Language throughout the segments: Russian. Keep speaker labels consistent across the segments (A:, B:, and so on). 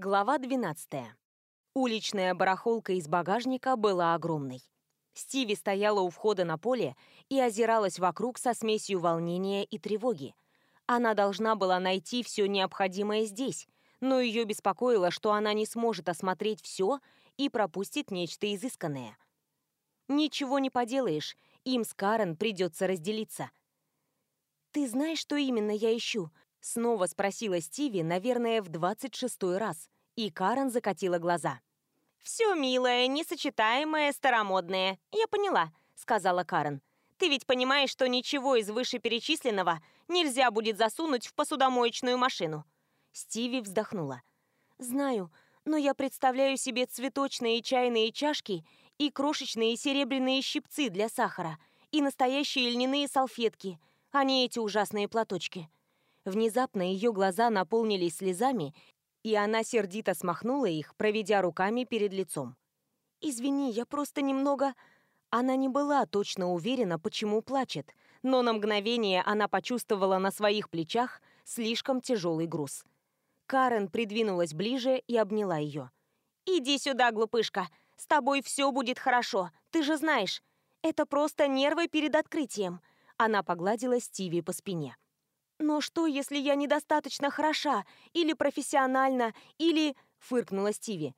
A: Глава 12. Уличная барахолка из багажника была огромной. Стиви стояла у входа на поле и озиралась вокруг со смесью волнения и тревоги. Она должна была найти все необходимое здесь, но ее беспокоило, что она не сможет осмотреть все и пропустит нечто изысканное. Ничего не поделаешь, им с Карен придется разделиться. «Ты знаешь, что именно я ищу?» Снова спросила Стиви, наверное, в 26 раз, и Карен закатила глаза.
B: «Все милое, несочетаемое, старомодное. Я поняла», — сказала Карен. «Ты ведь понимаешь, что ничего из вышеперечисленного нельзя будет засунуть в посудомоечную машину».
A: Стиви вздохнула. «Знаю, но я представляю себе цветочные чайные чашки и крошечные серебряные щипцы для сахара, и настоящие льняные салфетки, а не эти ужасные платочки». Внезапно ее глаза наполнились слезами, и она сердито смахнула их, проведя руками перед лицом. «Извини, я просто немного...» Она не была точно уверена, почему плачет, но на мгновение она почувствовала на своих плечах слишком тяжелый груз. Карен придвинулась ближе и обняла ее.
B: «Иди сюда, глупышка. С тобой все будет хорошо. Ты же знаешь. Это просто нервы перед открытием».
A: Она погладила Стиви по спине. «Но что, если я недостаточно хороша, или профессионально, или...» — фыркнула Стиви.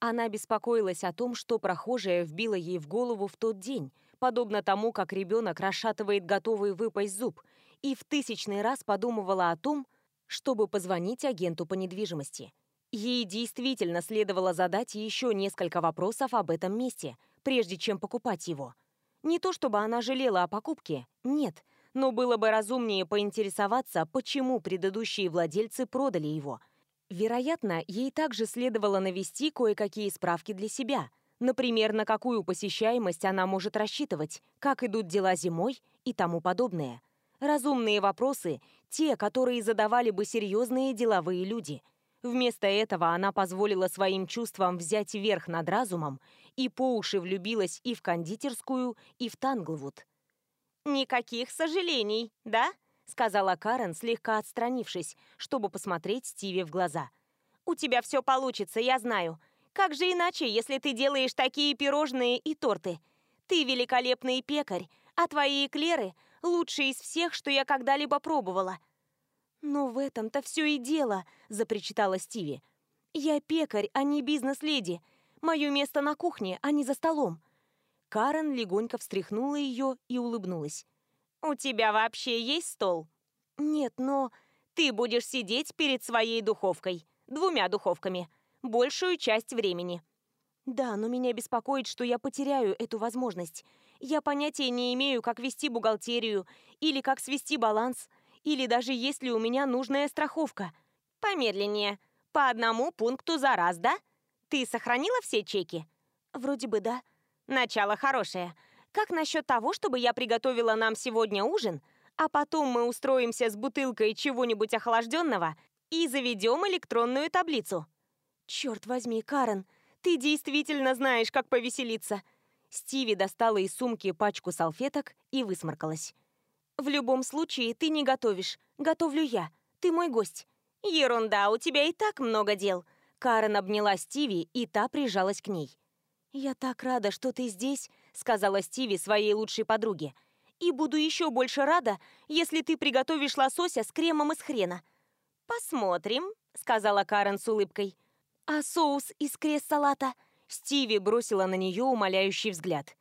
A: Она беспокоилась о том, что прохожая вбила ей в голову в тот день, подобно тому, как ребенок расшатывает готовый выпасть зуб, и в тысячный раз подумывала о том, чтобы позвонить агенту по недвижимости. Ей действительно следовало задать еще несколько вопросов об этом месте, прежде чем покупать его. Не то чтобы она жалела о покупке, нет — но было бы разумнее поинтересоваться, почему предыдущие владельцы продали его. Вероятно, ей также следовало навести кое-какие справки для себя. Например, на какую посещаемость она может рассчитывать, как идут дела зимой и тому подобное. Разумные вопросы – те, которые задавали бы серьезные деловые люди. Вместо этого она позволила своим чувствам взять верх над разумом и по уши влюбилась и в кондитерскую, и в Танглвуд.
B: «Никаких сожалений, да?» — сказала Карен, слегка отстранившись, чтобы посмотреть Стиве в глаза. «У тебя все получится, я знаю. Как же иначе, если ты делаешь такие пирожные и торты? Ты великолепный пекарь, а твои эклеры — лучшие из всех, что я когда-либо пробовала».
A: «Но в этом-то все и дело», — запричитала Стиви. «Я пекарь, а не бизнес-леди. Мое место на кухне, а не за столом. Карен легонько встряхнула ее и улыбнулась.
B: «У тебя вообще есть стол?»
A: «Нет, но...»
B: «Ты будешь сидеть перед своей духовкой. Двумя духовками. Большую часть времени».
A: «Да, но меня беспокоит, что я потеряю эту возможность. Я понятия не имею, как вести бухгалтерию, или как свести баланс, или даже есть ли у меня нужная страховка».
B: «Помедленнее. По одному пункту за раз, да? Ты сохранила все чеки?»
A: «Вроде бы да».
B: Начало хорошее. Как насчет того, чтобы я приготовила нам сегодня ужин, а потом мы устроимся с бутылкой чего-нибудь охлажденного и заведем электронную таблицу?
A: Черт возьми, Карен, ты действительно знаешь, как повеселиться. Стиви достала из сумки пачку салфеток и высморкалась. «В любом случае, ты не готовишь. Готовлю я. Ты мой гость».
B: «Ерунда, у тебя и так много дел».
A: Карен обняла Стиви, и та прижалась к ней. «Я так рада, что ты здесь», — сказала Стиви своей лучшей подруге. «И буду еще больше рада, если ты приготовишь лосося с кремом из хрена».
B: «Посмотрим», — сказала Карен с улыбкой.
A: «А соус из крес-салата?» Стиви бросила на нее умоляющий взгляд.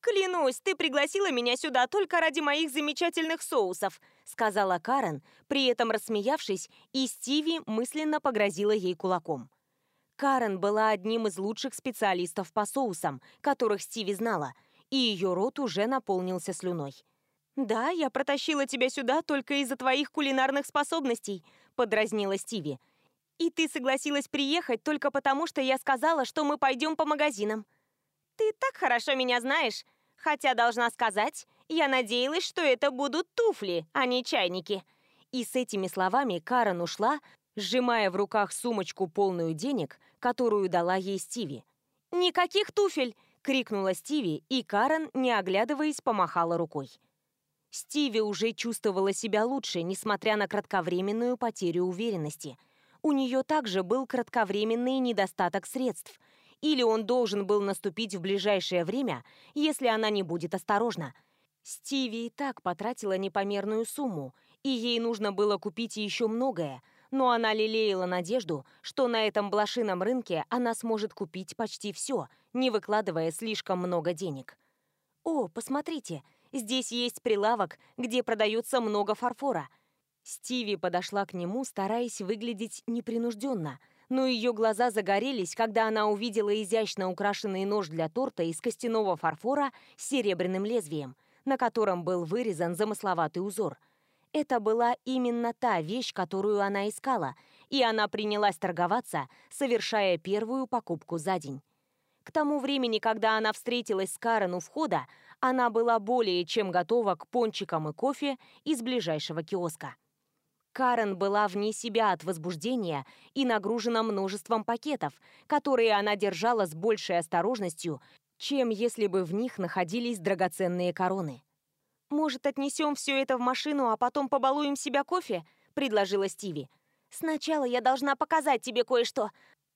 B: «Клянусь, ты пригласила меня сюда только ради моих замечательных соусов»,
A: сказала Карен, при этом рассмеявшись, и Стиви мысленно погрозила ей кулаком. Карен была одним из лучших специалистов по соусам, которых Стиви знала, и ее рот уже наполнился слюной. «Да, я протащила тебя сюда только из-за твоих кулинарных способностей», — подразнила Стиви. «И ты согласилась приехать только потому, что я сказала, что мы пойдем по магазинам».
B: «Ты так хорошо меня знаешь, хотя, должна сказать, я надеялась, что это будут туфли, а не чайники».
A: И с этими словами Карен ушла, сжимая в руках сумочку полную денег, которую дала ей Стиви.
B: «Никаких туфель!» — крикнула Стиви, и Карен, не оглядываясь, помахала рукой.
A: Стиви уже чувствовала себя лучше, несмотря на кратковременную потерю уверенности. У нее также был кратковременный недостаток средств. Или он должен был наступить в ближайшее время, если она не будет осторожна. Стиви и так потратила непомерную сумму, и ей нужно было купить еще многое, но она лелеяла надежду, что на этом блошином рынке она сможет купить почти все, не выкладывая слишком много денег. «О, посмотрите, здесь есть прилавок, где продается много фарфора». Стиви подошла к нему, стараясь выглядеть непринужденно, но ее глаза загорелись, когда она увидела изящно украшенный нож для торта из костяного фарфора с серебряным лезвием, на котором был вырезан замысловатый узор – это была именно та вещь, которую она искала, и она принялась торговаться, совершая первую покупку за день. К тому времени, когда она встретилась с Карен у входа, она была более чем готова к пончикам и кофе из ближайшего киоска. Карен была вне себя от возбуждения и нагружена множеством пакетов, которые она держала с большей осторожностью, чем если бы в них находились драгоценные короны. «Может, отнесем все это в машину, а потом побалуем себя кофе?» – предложила Стиви. «Сначала я должна показать тебе кое-что.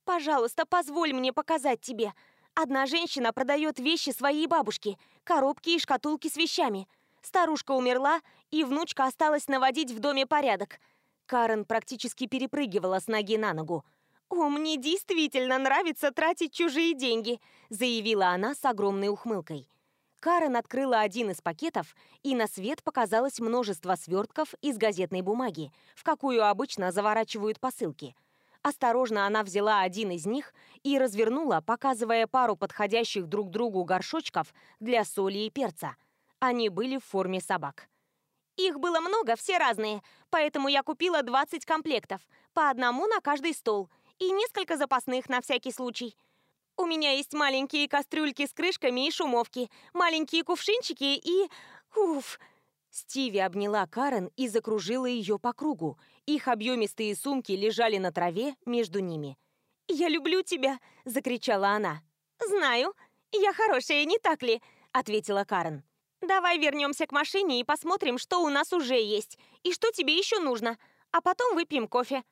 A: Пожалуйста, позволь мне показать тебе. Одна женщина продает вещи своей бабушки, коробки и шкатулки с вещами. Старушка умерла, и внучка осталась наводить в доме порядок». Карен практически перепрыгивала с ноги на ногу. «О, мне действительно нравится тратить чужие деньги», – заявила она с огромной ухмылкой. Карен открыла один из пакетов, и на свет показалось множество свертков из газетной бумаги, в какую обычно заворачивают посылки. Осторожно она взяла один из них и развернула, показывая пару подходящих друг другу горшочков для соли и перца. Они были в форме собак. Их было много, все разные, поэтому я купила 20 комплектов, по одному на каждый стол, и несколько запасных на всякий случай – у меня есть маленькие кастрюльки с крышками и шумовки, маленькие кувшинчики и... Уф!» Стиви обняла Карен и закружила ее по кругу. Их объемистые сумки лежали на траве между ними. «Я люблю тебя!» – закричала она. «Знаю. Я хорошая, не так ли?» – ответила Карен. «Давай вернемся к машине и посмотрим, что у нас уже есть, и что тебе еще нужно, а потом выпьем кофе».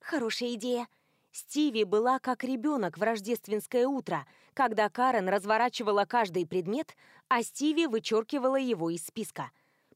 A: «Хорошая идея», Стиви была как ребенок в рождественское утро, когда Карен разворачивала каждый предмет, а Стиви вычеркивала его из списка.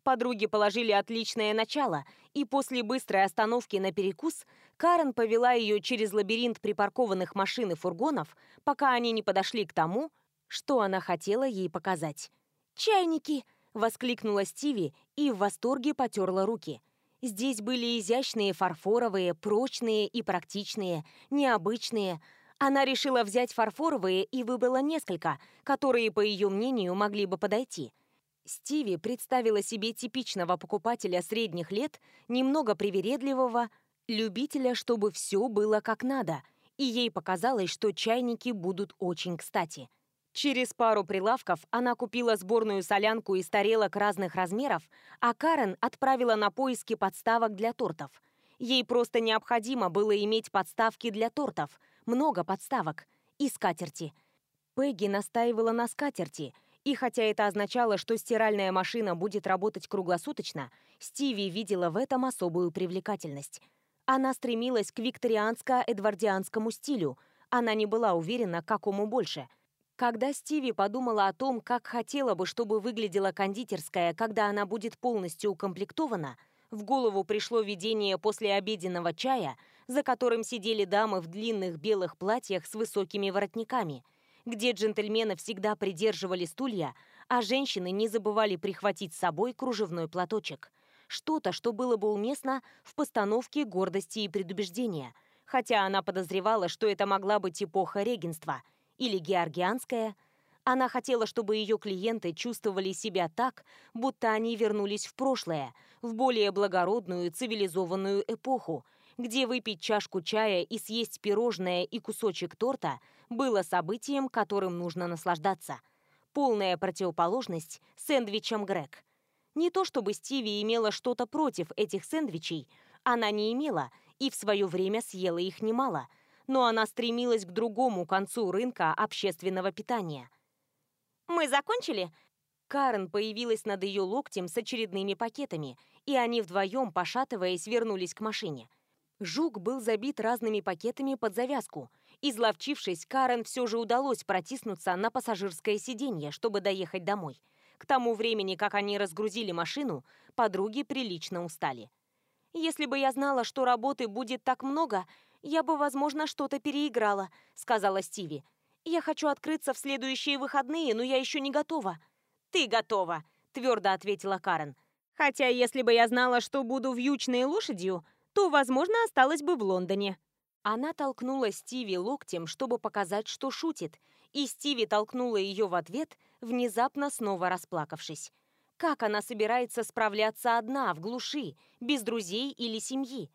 A: Подруги положили отличное начало, и после быстрой остановки на перекус Карен повела ее через лабиринт припаркованных машин и фургонов, пока они не подошли к тому, что она хотела ей показать. «Чайники!» — воскликнула Стиви и в восторге потерла руки — Здесь были изящные фарфоровые, прочные и практичные, необычные. Она решила взять фарфоровые и выбрала несколько, которые, по ее мнению, могли бы подойти. Стиви представила себе типичного покупателя средних лет, немного привередливого, любителя, чтобы все было как надо, и ей показалось, что чайники будут очень кстати. Через пару прилавков она купила сборную солянку из тарелок разных размеров, а Карен отправила на поиски подставок для тортов. Ей просто необходимо было иметь подставки для тортов, много подставок, и скатерти. Пегги настаивала на скатерти, и хотя это означало, что стиральная машина будет работать круглосуточно, Стиви видела в этом особую привлекательность. Она стремилась к викторианско-эдвардианскому стилю, она не была уверена, какому больше – когда Стиви подумала о том, как хотела бы, чтобы выглядела кондитерская, когда она будет полностью укомплектована, в голову пришло видение после обеденного чая, за которым сидели дамы в длинных белых платьях с высокими воротниками, где джентльмены всегда придерживали стулья, а женщины не забывали прихватить с собой кружевной платочек. Что-то, что было бы уместно в постановке гордости и предубеждения, хотя она подозревала, что это могла быть эпоха регенства – или георгианская, она хотела, чтобы ее клиенты чувствовали себя так, будто они вернулись в прошлое, в более благородную цивилизованную эпоху, где выпить чашку чая и съесть пирожное и кусочек торта было событием, которым нужно наслаждаться. Полная противоположность сэндвичам Грег. Не то чтобы Стиви имела что-то против этих сэндвичей, она не имела и в свое время съела их немало – но она стремилась к другому концу рынка общественного питания. «Мы закончили?» Карен появилась над ее локтем с очередными пакетами, и они вдвоем, пошатываясь, вернулись к машине. Жук был забит разными пакетами под завязку. Изловчившись, Карен все же удалось протиснуться на пассажирское сиденье, чтобы доехать домой. К тому времени, как они разгрузили машину, подруги прилично устали. «Если бы я знала, что работы будет так много, я бы, возможно, что-то переиграла», — сказала Стиви. «Я хочу открыться в следующие выходные, но я еще не готова».
B: «Ты готова», — твердо ответила Карен.
A: «Хотя, если бы я знала, что буду вьючной лошадью, то, возможно, осталась бы в Лондоне». Она толкнула Стиви локтем, чтобы показать, что шутит, и Стиви толкнула ее в ответ, внезапно снова расплакавшись. Как она собирается справляться одна, в глуши, без друзей или семьи?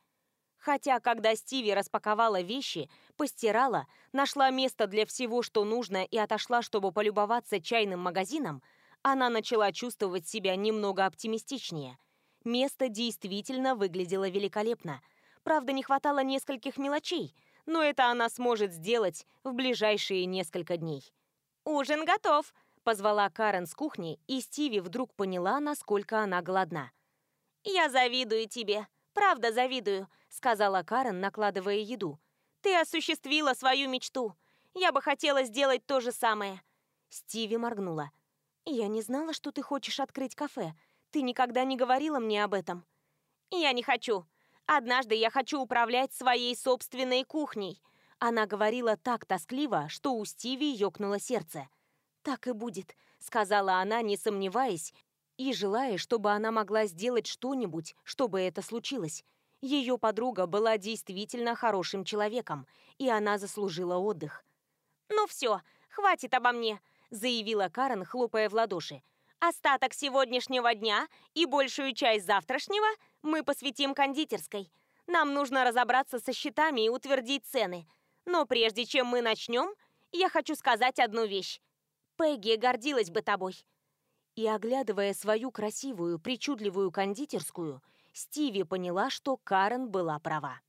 A: Хотя, когда Стиви распаковала вещи, постирала, нашла место для всего, что нужно, и отошла, чтобы полюбоваться чайным магазином, она начала чувствовать себя немного оптимистичнее. Место действительно выглядело великолепно. Правда, не хватало нескольких мелочей, но это она сможет сделать в ближайшие несколько дней.
B: «Ужин готов!»
A: – позвала Карен с кухни, и Стиви вдруг поняла, насколько она голодна.
B: «Я завидую тебе, правда завидую!» сказала Карен, накладывая еду. «Ты осуществила свою мечту. Я бы хотела сделать то же самое».
A: Стиви моргнула. «Я не знала, что ты хочешь открыть кафе. Ты никогда не говорила мне об этом».
B: «Я не хочу. Однажды я хочу управлять своей собственной кухней».
A: Она говорила так тоскливо, что у Стиви ёкнуло сердце. «Так и будет», — сказала она, не сомневаясь, и желая, чтобы она могла сделать что-нибудь, чтобы это случилось. Ее подруга была действительно хорошим человеком, и она заслужила отдых.
B: «Ну все, хватит обо мне», — заявила Карен, хлопая в ладоши. «Остаток сегодняшнего дня и большую часть завтрашнего мы посвятим кондитерской. Нам нужно разобраться со счетами и утвердить цены. Но прежде чем мы начнем, я хочу сказать одну вещь. Пегги гордилась бы тобой».
A: И, оглядывая свою красивую, причудливую кондитерскую, — Стиви поняла, что Карен была права.